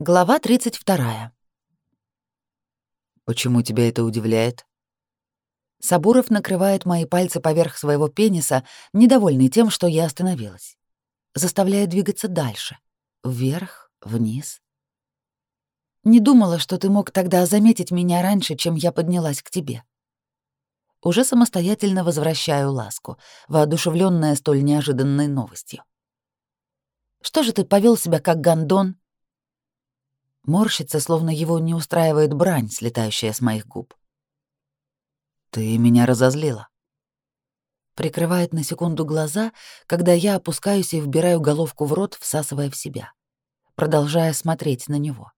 Глава 32. Почему тебя это удивляет? Сабуров накрывает мои пальцы поверх своего пениса, недовольный тем, что я остановилась. Заставляет двигаться дальше. Вверх, вниз. Не думала, что ты мог тогда заметить меня раньше, чем я поднялась к тебе. Уже самостоятельно возвращаю ласку, воодушевленная столь неожиданной новостью. Что же ты повел себя как гондон? Морщится, словно его не устраивает брань, слетающая с моих губ. «Ты меня разозлила». Прикрывает на секунду глаза, когда я опускаюсь и вбираю головку в рот, всасывая в себя, продолжая смотреть на него.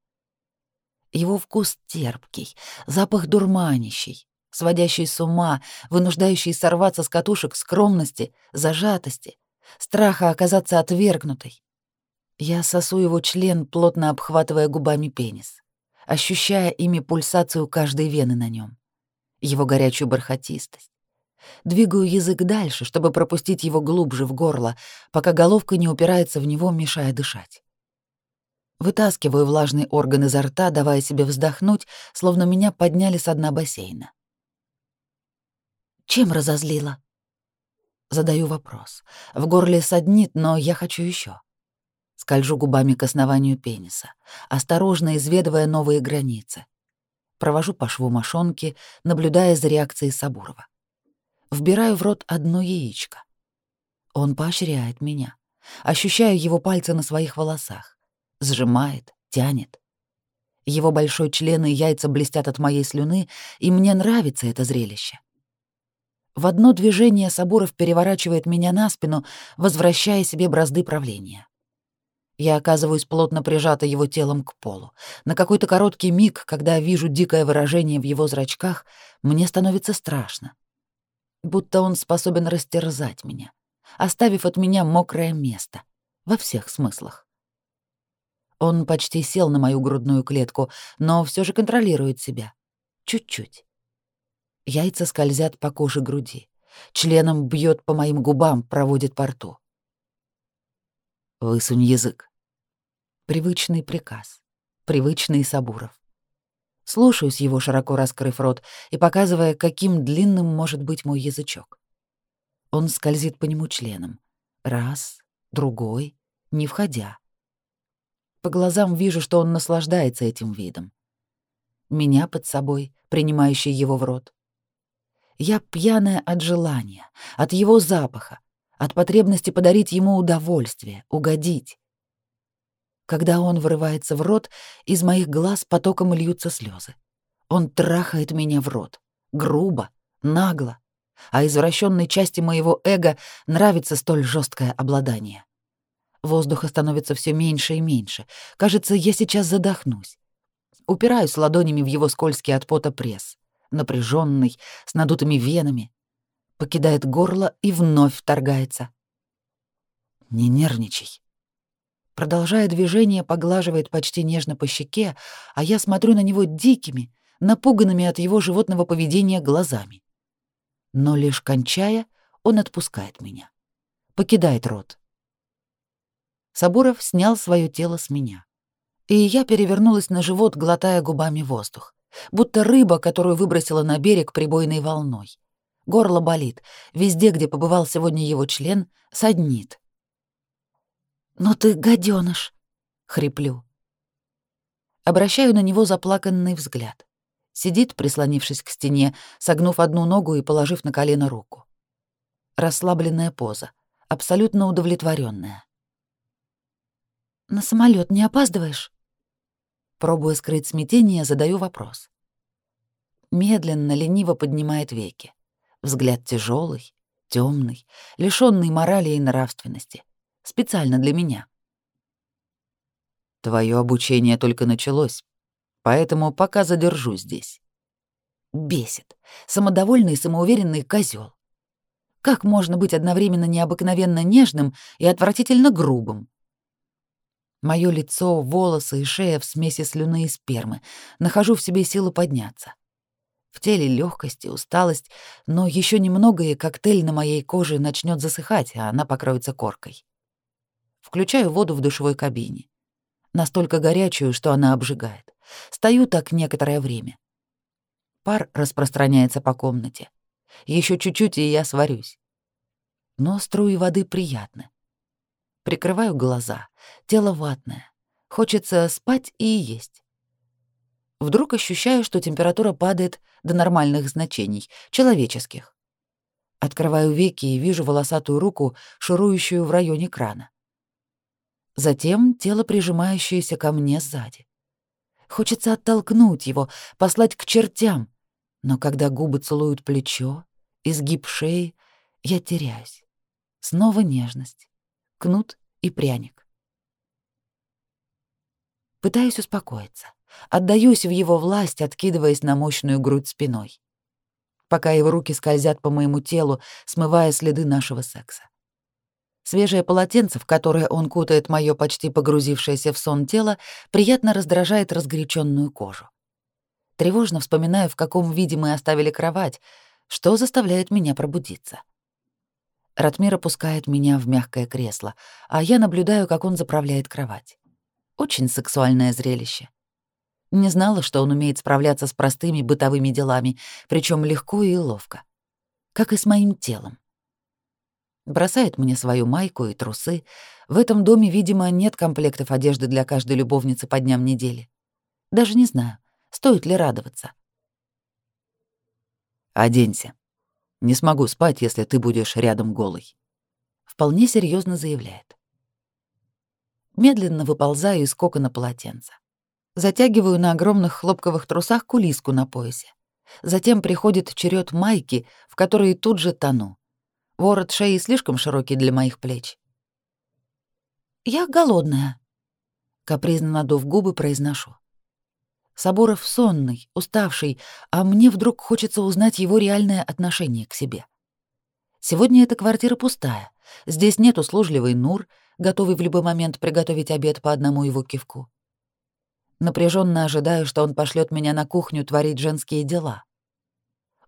Его вкус терпкий, запах дурманящий, сводящий с ума, вынуждающий сорваться с катушек скромности, зажатости, страха оказаться отвергнутой, я сосу его член, плотно обхватывая губами пенис, ощущая ими пульсацию каждой вены на нем, его горячую бархатистость. Двигаю язык дальше, чтобы пропустить его глубже в горло, пока головка не упирается в него, мешая дышать. Вытаскиваю влажный орган изо рта, давая себе вздохнуть, словно меня подняли с дна бассейна. «Чем разозлила?» Задаю вопрос. В горле саднит, но я хочу еще. Скольжу губами к основанию пениса, осторожно изведывая новые границы. Провожу по шву мошонки, наблюдая за реакцией Сабурова. Вбираю в рот одно яичко. Он поощряет меня. Ощущаю его пальцы на своих волосах. Сжимает, тянет. Его большой член и яйца блестят от моей слюны, и мне нравится это зрелище. В одно движение Сабуров переворачивает меня на спину, возвращая себе бразды правления. Я оказываюсь плотно прижата его телом к полу. На какой-то короткий миг, когда вижу дикое выражение в его зрачках, мне становится страшно. Будто он способен растерзать меня, оставив от меня мокрое место. Во всех смыслах. Он почти сел на мою грудную клетку, но все же контролирует себя. Чуть-чуть. Яйца скользят по коже груди. Членом бьет по моим губам, проводит по рту. Высунь язык. Привычный приказ. Привычный Сабуров. Слушаюсь его, широко раскрыв рот и показывая, каким длинным может быть мой язычок. Он скользит по нему членом. Раз, другой, не входя. По глазам вижу, что он наслаждается этим видом. Меня под собой, принимающий его в рот. Я пьяная от желания, от его запаха, от потребности подарить ему удовольствие, угодить. Когда он вырывается в рот, из моих глаз потоком льются слезы. Он трахает меня в рот. Грубо, нагло. А извращенной части моего эго нравится столь жесткое обладание. Воздуха становится все меньше и меньше. Кажется, я сейчас задохнусь. Упираюсь ладонями в его скользкий от пота пресс, напряженный, с надутыми венами, покидает горло и вновь вторгается. «Не нервничай». Продолжая движение, поглаживает почти нежно по щеке, а я смотрю на него дикими, напуганными от его животного поведения глазами. Но лишь кончая, он отпускает меня. Покидает рот. Сабуров снял свое тело с меня. И я перевернулась на живот, глотая губами воздух, будто рыба, которую выбросила на берег прибойной волной. Горло болит. Везде, где побывал сегодня его член, саднит. «Но ты гадёныш!» — хриплю. Обращаю на него заплаканный взгляд. Сидит, прислонившись к стене, согнув одну ногу и положив на колено руку. Расслабленная поза, абсолютно удовлетворенная. «На самолет не опаздываешь?» Пробуя скрыть смятение, задаю вопрос. Медленно, лениво поднимает веки. Взгляд тяжелый, темный, лишенный морали и нравственности. Специально для меня. Твое обучение только началось, поэтому пока задержу здесь. Бесит. Самодовольный и самоуверенный козел. Как можно быть одновременно необыкновенно нежным и отвратительно грубым? Мое лицо, волосы и шея в смеси слюны и спермы. Нахожу в себе силу подняться. В теле легкость и усталость, но еще немного, и коктейль на моей коже начнет засыхать, а она покроется коркой. Включаю воду в душевой кабине. настолько горячую, что она обжигает. Стою так некоторое время. Пар распространяется по комнате. Еще чуть-чуть, и я сварюсь. Но струи воды приятны. Прикрываю глаза, тело ватное. Хочется спать и есть. Вдруг ощущаю, что температура падает до нормальных значений, человеческих. Открываю веки и вижу волосатую руку, шурующую в районе крана. Затем тело, прижимающееся ко мне сзади. Хочется оттолкнуть его, послать к чертям, но когда губы целуют плечо, изгиб шеи, я теряюсь. Снова нежность, кнут и пряник. Пытаюсь успокоиться. Отдаюсь в его власть, откидываясь на мощную грудь спиной. Пока его руки скользят по моему телу, смывая следы нашего секса. Свежее полотенце, в которое он кутает моё почти погрузившееся в сон тело, приятно раздражает разгоряченную кожу. Тревожно вспоминаю, в каком виде мы оставили кровать, что заставляет меня пробудиться. Ратмир опускает меня в мягкое кресло, а я наблюдаю, как он заправляет кровать. Очень сексуальное зрелище. Не знала, что он умеет справляться с простыми бытовыми делами, причем легко и ловко. Как и с моим телом бросает мне свою майку и трусы. В этом доме, видимо, нет комплектов одежды для каждой любовницы по дням недели. Даже не знаю, стоит ли радоваться. «Оденься. Не смогу спать, если ты будешь рядом голый», — вполне серьезно заявляет. Медленно выползаю из кокона полотенца. Затягиваю на огромных хлопковых трусах кулиску на поясе. Затем приходит черед майки, в которой тут же тону. Ворот шеи слишком широкий для моих плеч. «Я голодная», — капризно надув губы, произношу. Соборов сонный, уставший, а мне вдруг хочется узнать его реальное отношение к себе. Сегодня эта квартира пустая. Здесь нет услужливый Нур, готовый в любой момент приготовить обед по одному его кивку. Напряженно ожидаю, что он пошлет меня на кухню творить женские дела.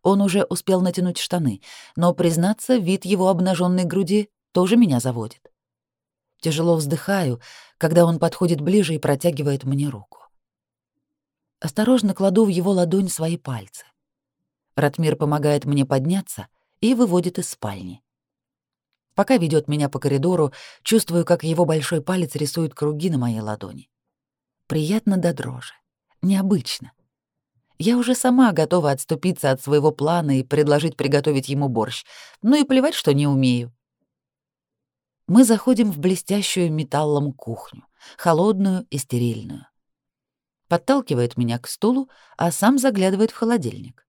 Он уже успел натянуть штаны, но, признаться, вид его обнаженной груди тоже меня заводит. Тяжело вздыхаю, когда он подходит ближе и протягивает мне руку. Осторожно кладу в его ладонь свои пальцы. Ратмир помогает мне подняться и выводит из спальни. Пока ведет меня по коридору, чувствую, как его большой палец рисует круги на моей ладони. Приятно до дрожи. Необычно. Я уже сама готова отступиться от своего плана и предложить приготовить ему борщ. Ну и плевать, что не умею. Мы заходим в блестящую металлом кухню, холодную и стерильную. Подталкивает меня к стулу, а сам заглядывает в холодильник.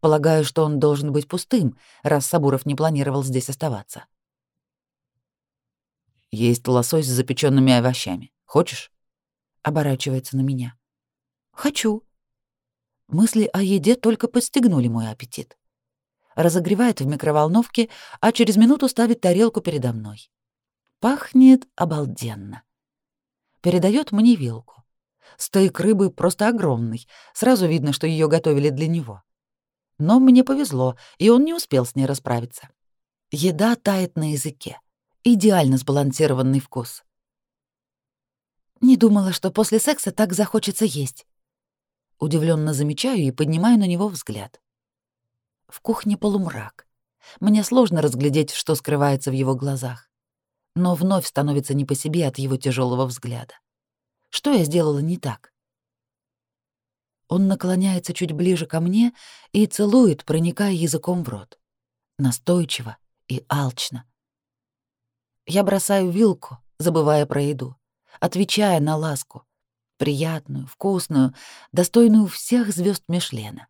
Полагаю, что он должен быть пустым, раз Сабуров не планировал здесь оставаться. Есть лосось с запеченными овощами. Хочешь? Оборачивается на меня. Хочу. Мысли о еде только подстегнули мой аппетит. Разогревает в микроволновке, а через минуту ставит тарелку передо мной. Пахнет обалденно. Передает мне вилку. Стейк рыбы просто огромный, сразу видно, что ее готовили для него. Но мне повезло, и он не успел с ней расправиться. Еда тает на языке. Идеально сбалансированный вкус. Не думала, что после секса так захочется есть. Удивленно замечаю и поднимаю на него взгляд. В кухне полумрак. Мне сложно разглядеть, что скрывается в его глазах. Но вновь становится не по себе от его тяжелого взгляда. Что я сделала не так? Он наклоняется чуть ближе ко мне и целует, проникая языком в рот. Настойчиво и алчно. Я бросаю вилку, забывая про еду, отвечая на ласку, приятную, вкусную, достойную всех звезд Мишлена.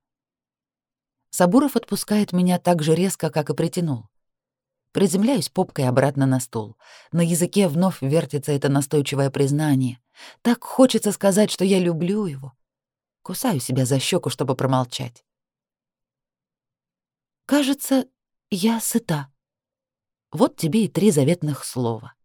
Сабуров отпускает меня так же резко, как и притянул. Приземляюсь попкой обратно на стул. На языке вновь вертится это настойчивое признание. Так хочется сказать, что я люблю его. Кусаю себя за щеку, чтобы промолчать. Кажется, я сыта. Вот тебе и три заветных слова.